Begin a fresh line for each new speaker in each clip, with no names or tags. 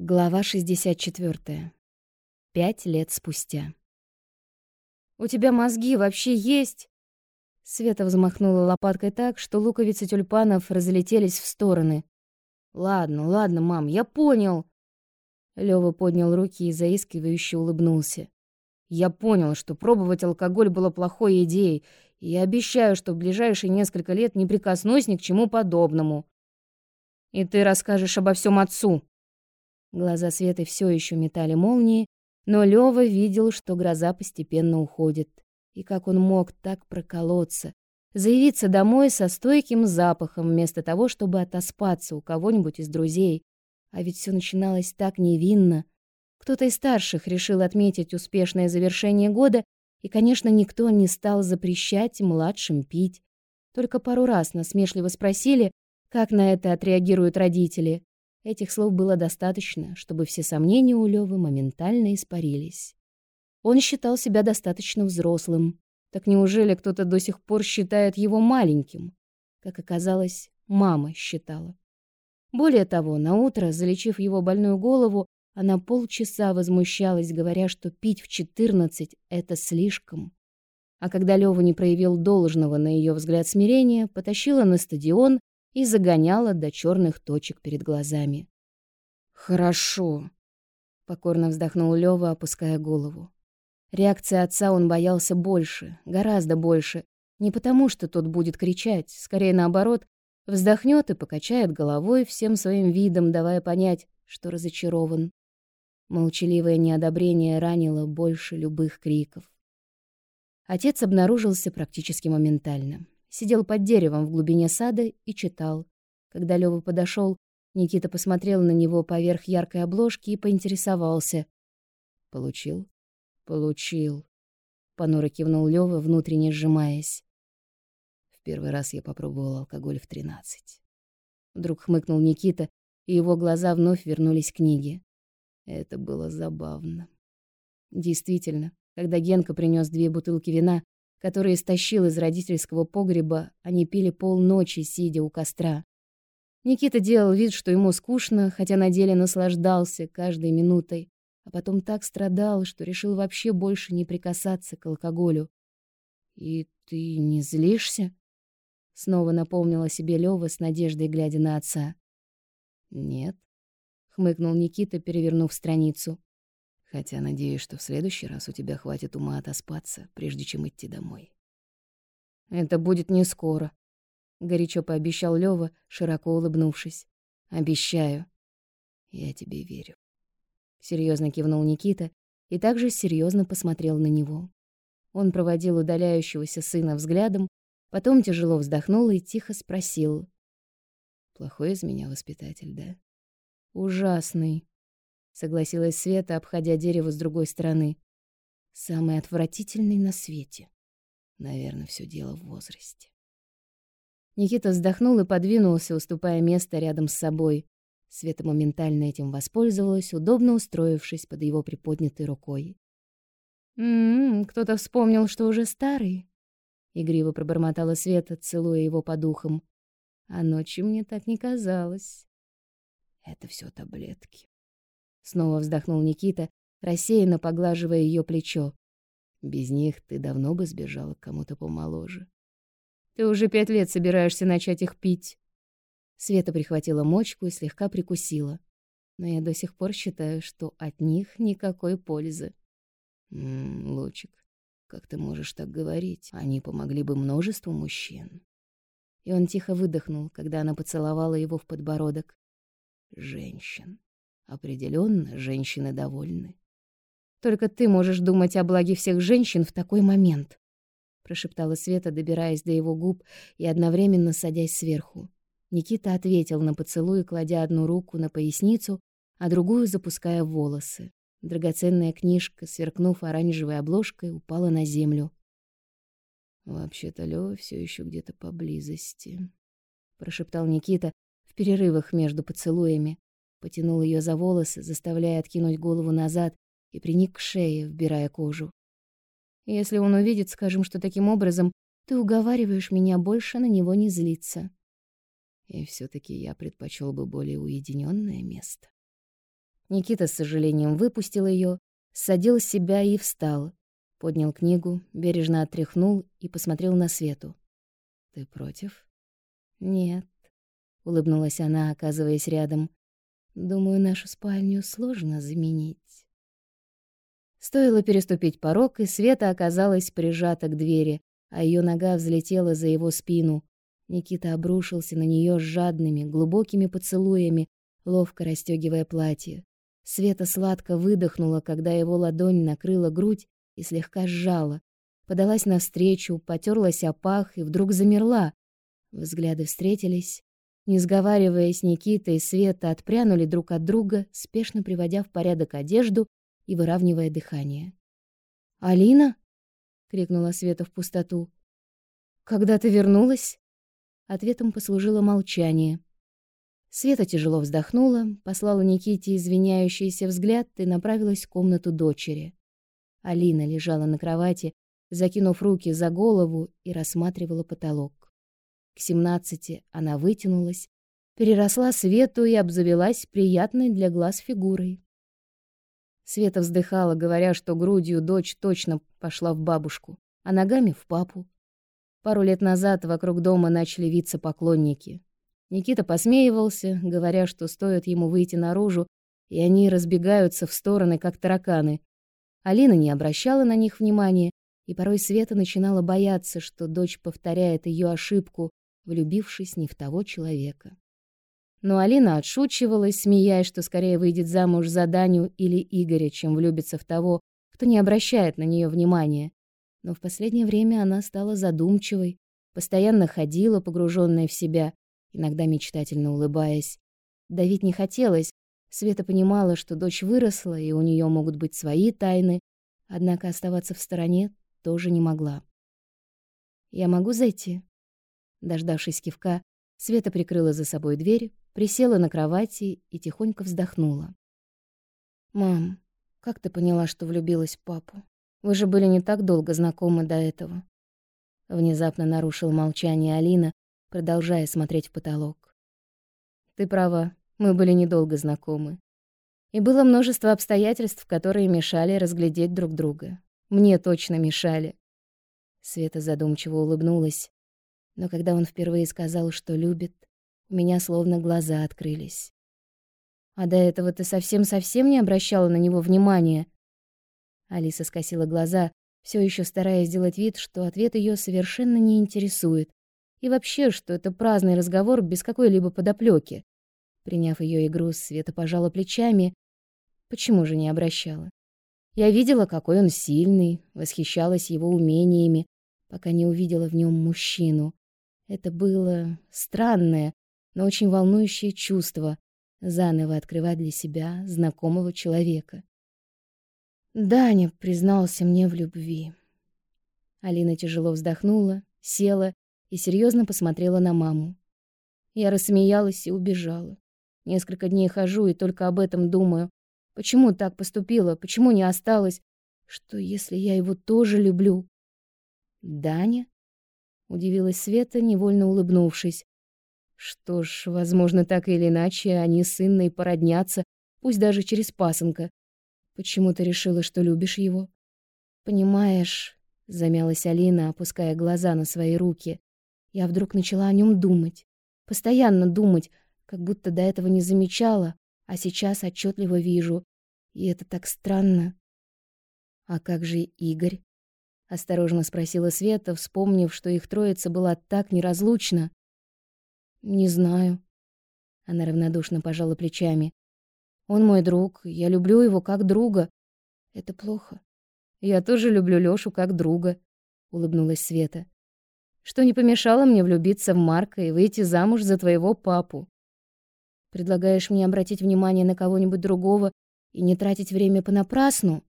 Глава 64. Пять лет спустя. «У тебя мозги вообще есть?» Света взмахнула лопаткой так, что луковицы тюльпанов разлетелись в стороны. «Ладно, ладно, мам, я понял!» Лёва поднял руки и заискивающе улыбнулся. «Я понял, что пробовать алкоголь было плохой идеей, и я обещаю, что в ближайшие несколько лет не прикоснусь ни к чему подобному. И ты расскажешь обо всем отцу!» Глаза Светы все еще метали молнии, но Лёва видел, что гроза постепенно уходит. И как он мог так проколоться, заявиться домой со стойким запахом вместо того, чтобы отоспаться у кого-нибудь из друзей. А ведь все начиналось так невинно. Кто-то из старших решил отметить успешное завершение года, и, конечно, никто не стал запрещать младшим пить. Только пару раз насмешливо спросили, как на это отреагируют родители. Этих слов было достаточно, чтобы все сомнения у Лёвы моментально испарились. Он считал себя достаточно взрослым. Так неужели кто-то до сих пор считает его маленьким? Как оказалось, мама считала. Более того, на утро, залечив его больную голову, она полчаса возмущалась, говоря, что пить в четырнадцать — это слишком. А когда Лёва не проявил должного, на ее взгляд, смирения, потащила на стадион и загоняла до черных точек перед глазами. «Хорошо», — покорно вздохнул Лёва, опуская голову. Реакции отца он боялся больше, гораздо больше. Не потому, что тот будет кричать, скорее наоборот, вздохнет и покачает головой всем своим видом, давая понять, что разочарован. Молчаливое неодобрение ранило больше любых криков. Отец обнаружился практически моментально. Сидел под деревом в глубине сада и читал. Когда Лёва подошел, Никита посмотрел на него поверх яркой обложки и поинтересовался. «Получил?» «Получил», — понуро кивнул Лёва, внутренне сжимаясь. В первый раз я попробовал алкоголь в тринадцать. Вдруг хмыкнул Никита, и его глаза вновь вернулись к книге. Это было забавно. Действительно, когда Генка принес две бутылки вина, которые стащил из родительского погреба, они пили полночи, сидя у костра. Никита делал вид, что ему скучно, хотя на деле наслаждался каждой минутой, а потом так страдал, что решил вообще больше не прикасаться к алкоголю. «И ты не злишься?» Снова напомнила себе Лёва с надеждой, глядя на отца. «Нет», — хмыкнул Никита, перевернув страницу. Хотя надеюсь, что в следующий раз у тебя хватит ума отоспаться, прежде чем идти домой. Это будет не скоро, горячо пообещал Лёва, широко улыбнувшись. Обещаю. Я тебе верю. Серьезно кивнул Никита и также серьезно посмотрел на него. Он проводил удаляющегося сына взглядом, потом тяжело вздохнул и тихо спросил: "Плохой из меня воспитатель, да?" "Ужасный", согласилась Света, обходя дерево с другой стороны. Самый отвратительный на свете. Наверное, все дело в возрасте. Никита вздохнул и подвинулся, уступая место рядом с собой. Света моментально этим воспользовалась, удобно устроившись под его приподнятой рукой. «М-м, кто-то вспомнил, что уже старый», — игриво пробормотала Света, целуя его по духам. «А ночью мне так не казалось». «Это все таблетки», Снова вздохнул Никита, рассеянно поглаживая ее плечо. Без них ты давно бы сбежала к кому-то помоложе. Ты уже пять лет собираешься начать их пить. Света прихватила мочку и слегка прикусила. Но я до сих пор считаю, что от них никакой пользы. М Лучик, как ты можешь так говорить? Они помогли бы множеству мужчин. И он тихо выдохнул, когда она поцеловала его в подбородок. Женщин. Определенно, женщины довольны. Только ты можешь думать о благе всех женщин в такой момент, прошептала Света, добираясь до его губ и одновременно садясь сверху. Никита ответил на поцелуй, кладя одну руку на поясницу, а другую запуская в волосы. Драгоценная книжка, сверкнув оранжевой обложкой, упала на землю. Вообще-то Лёва всё ещё где-то поблизости, прошептал Никита в перерывах между поцелуями, Потянул ее за волосы, заставляя откинуть голову назад, и приник к шее, вбирая кожу. Если он увидит, скажем, что таким образом ты уговариваешь меня больше на него не злиться. И все таки я предпочел бы более уединенное место. Никита с сожалением выпустил ее, садил себя и встал. Поднял книгу, бережно отряхнул и посмотрел на Свету. «Ты против?» «Нет», — улыбнулась она, оказываясь рядом. «Думаю, нашу спальню сложно заменить». Стоило переступить порог, и Света оказалась прижата к двери, а ее нога взлетела за его спину. Никита обрушился на нее жадными, глубокими поцелуями, ловко расстегивая платье. Света сладко выдохнула, когда его ладонь накрыла грудь и слегка сжала. Подалась навстречу, потерлась о пах и вдруг замерла. Взгляды встретились. Не сговариваясь, Никита и Света отпрянули друг от друга, спешно приводя в порядок одежду и выравнивая дыхание. «Алина?» — крикнула Света в пустоту. «Когда ты вернулась?» Ответом послужило молчание. Света тяжело вздохнула, послала Никите извиняющийся взгляд и направилась в комнату дочери. Алина лежала на кровати, закинув руки за голову и рассматривала потолок. К семнадцати она вытянулась, переросла Свету и обзавелась приятной для глаз фигурой. Света вздыхала, говоря, что грудью дочь точно пошла в бабушку, а ногами в папу. Пару лет назад вокруг дома начали виться поклонники. Никита посмеивался, говоря, что стоит ему выйти наружу, и они разбегаются в стороны, как тараканы. Алина не обращала на них внимания, и порой Света начинала бояться, что дочь повторяет ее ошибку, влюбившись не в того человека. Но Алина отшучивалась, смеясь, что скорее выйдет замуж за Даню или Игоря, чем влюбится в того, кто не обращает на нее внимания. Но в последнее время она стала задумчивой, постоянно ходила, погруженная в себя, иногда мечтательно улыбаясь. Давить не хотелось. Света понимала, что дочь выросла, и у нее могут быть свои тайны, однако оставаться в стороне тоже не могла. «Я могу зайти?» Дождавшись кивка, Света прикрыла за собой дверь, присела на кровати и тихонько вздохнула. «Мам, как ты поняла, что влюбилась в папу? Вы же были не так долго знакомы до этого». Внезапно нарушил молчание Алина, продолжая смотреть в потолок. Ты права, мы были недолго знакомы. И было множество обстоятельств, которые мешали разглядеть друг друга. Мне точно мешали. Света задумчиво улыбнулась, но когда он впервые сказал, что любит, у меня словно глаза открылись. А до этого ты совсем-совсем не обращала на него внимания. Алиса скосила глаза, все еще стараясь сделать вид, что ответ ее совершенно не интересует. И вообще, что это праздный разговор без какой-либо подоплеки. Приняв ее игру, Света пожала плечами. Почему же не обращала? Я видела, какой он сильный, восхищалась его умениями, пока не увидела в нем мужчину. Это было странное, но очень волнующее чувство заново открывать для себя знакомого человека. Даня признался мне в любви. Алина тяжело вздохнула, села и серьезно посмотрела на маму. Я рассмеялась и убежала. Несколько дней хожу и только об этом думаю. Почему так поступила? Почему не осталась? Что если я его тоже люблю? Даня? Удивилась Света, невольно улыбнувшись. Что ж, возможно, так или иначе они с Инной породнятся, пусть даже через пасынка. Почему ты решила, что любишь его? Понимаешь, замялась Алина, опуская глаза на свои руки. Я вдруг начала о нем думать. Постоянно думать, как будто до этого не замечала, а сейчас отчетливо вижу. И это так странно. А как же Игорь? Осторожно спросила Света, вспомнив, что их троица была так неразлучна. Не знаю. Она равнодушно пожала плечами. Он мой друг, я люблю его как друга. Это плохо. Я тоже люблю Лёшу как друга, улыбнулась Света что не помешало мне влюбиться в Марка и выйти замуж за твоего папу. Предлагаешь мне обратить внимание на кого-нибудь другого и не тратить время понапрасну?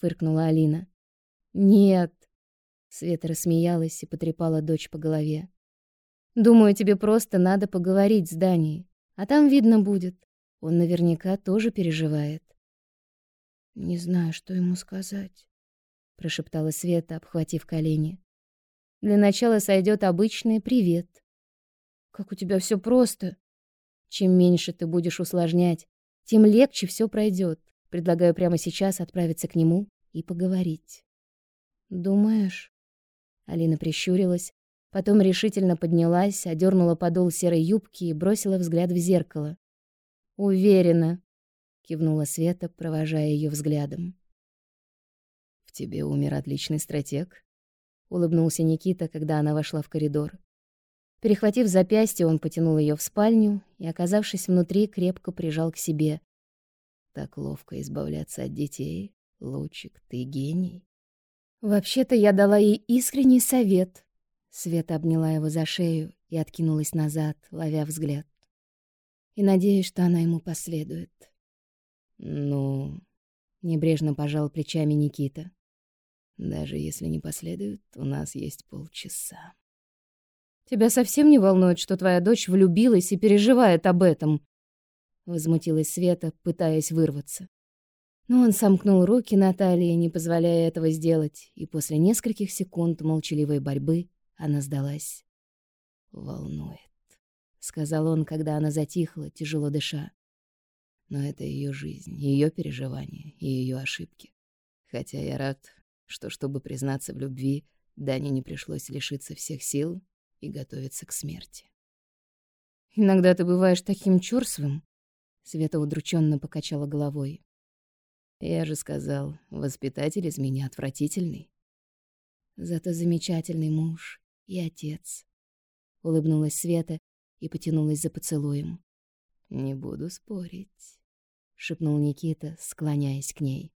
фыркнула Алина. Нет. Света рассмеялась и потрепала дочь по голове. Думаю, тебе просто надо поговорить с Данией, а там видно будет. Он наверняка тоже переживает. Не знаю, что ему сказать, прошептала Света, обхватив колени. Для начала сойдет обычный привет. Как у тебя все просто. Чем меньше ты будешь усложнять, тем легче все пройдет. Предлагаю прямо сейчас отправиться к нему и поговорить. Думаешь? Алина прищурилась, потом решительно поднялась, одернула подол серой юбки и бросила взгляд в зеркало. Уверена, кивнула Света, провожая ее взглядом.
В тебе умер отличный стратег, улыбнулся Никита, когда она вошла в коридор.
Перехватив запястье, он потянул ее в спальню и, оказавшись внутри, крепко прижал к себе.
Так ловко избавляться от детей. Лучик, ты гений.
Вообще-то я дала ей искренний совет. Света обняла его за шею и откинулась назад, ловя взгляд. И надеюсь, что она ему последует.
Ну,
небрежно пожал плечами Никита.
Даже если не последует, у нас есть полчаса.
Тебя совсем не волнует, что твоя дочь влюбилась и переживает об этом? Возмутилась Света, пытаясь вырваться. Но он сомкнул руки на талии, не позволяя этого сделать, и после нескольких секунд молчаливой борьбы она сдалась.
«Волнует», — сказал он, когда она затихла, тяжело дыша. «Но это ее жизнь, ее переживания и ее ошибки. Хотя я рад, что, чтобы признаться в любви, Дане не пришлось лишиться всех сил и готовиться к смерти.
«Иногда ты бываешь таким чёрствым», — Света удрученно покачала головой.
«Я же сказал, воспитатель из меня отвратительный».
«Зато замечательный муж и отец», — улыбнулась Света и потянулась за поцелуем.
«Не буду спорить», —
шепнул Никита, склоняясь к ней.